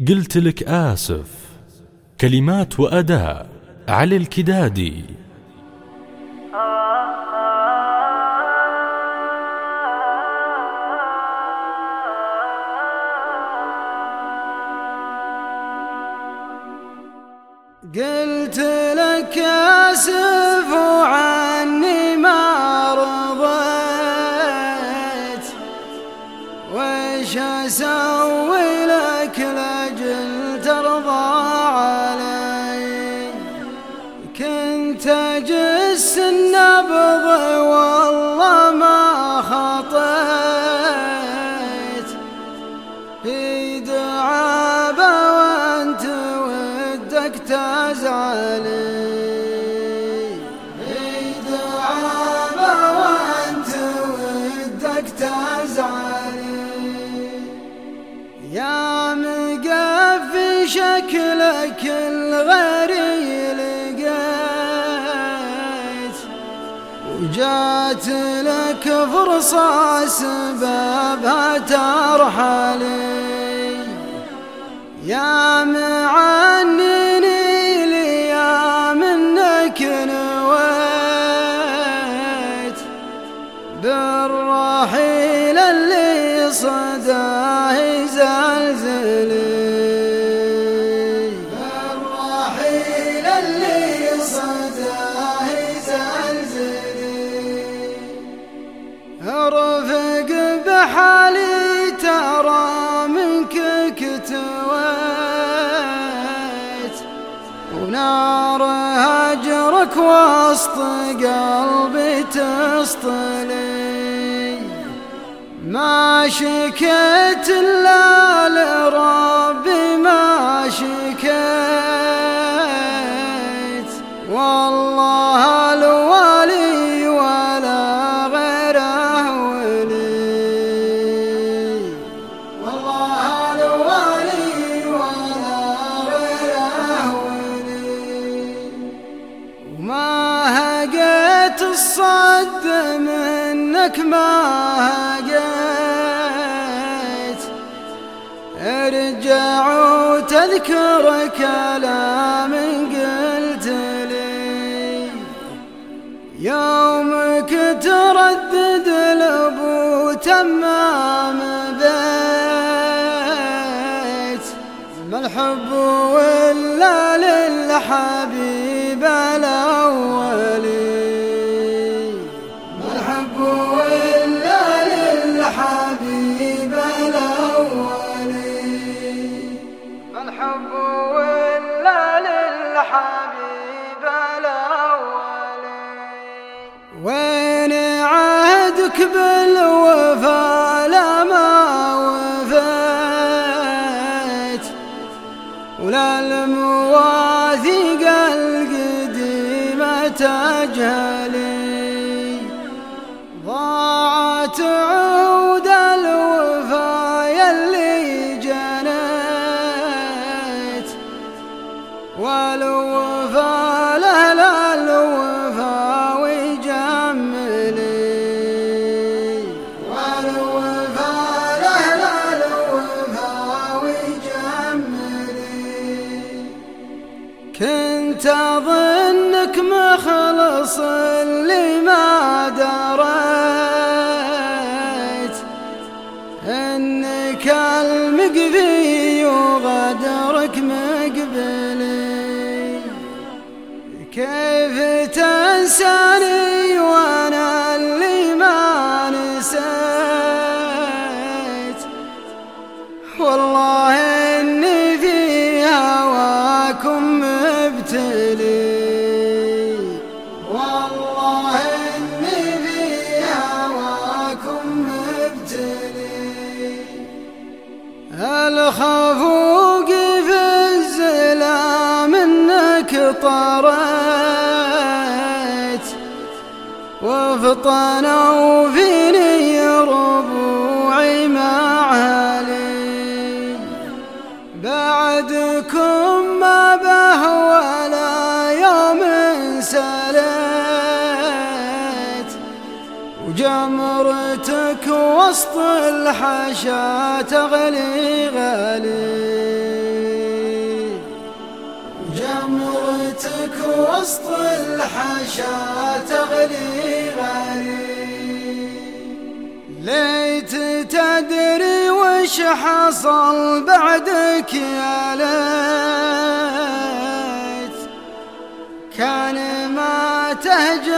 قلت لك آسف. كلمات وأداء علي الكدادي قلت كنت أجس النبض والله ما خطيت في وجات لك فرصة سببها ترحلي يا معنيني لي يا منك نويت. بالرحيل اللي صداه ونار هجرك وسط قلبي تسطلي. ما شكيت إلا وما هقيت الصد منك ما هقيت ارجع وتذكر كلام قلت لي. يومك تردد لابو تمام بيت ما الحب عهدك بالوفا لما وفيت. ولا المواثيق القديمة تجهلي ضاعت كنت أظنك مخلص اللي ما دريت. إنك المقبي وغدرك مقبلي. كيف تنساني؟ والله إني في هواكم الخفوق في الزلام إنك طريت؟ وفطنوا فيني جمرتك وسط الحشا تغلي غالي جمرتك وسط الحشا تغلي غالي ليت تدري وش حصل بعدك يا ليت. كان ما تهجر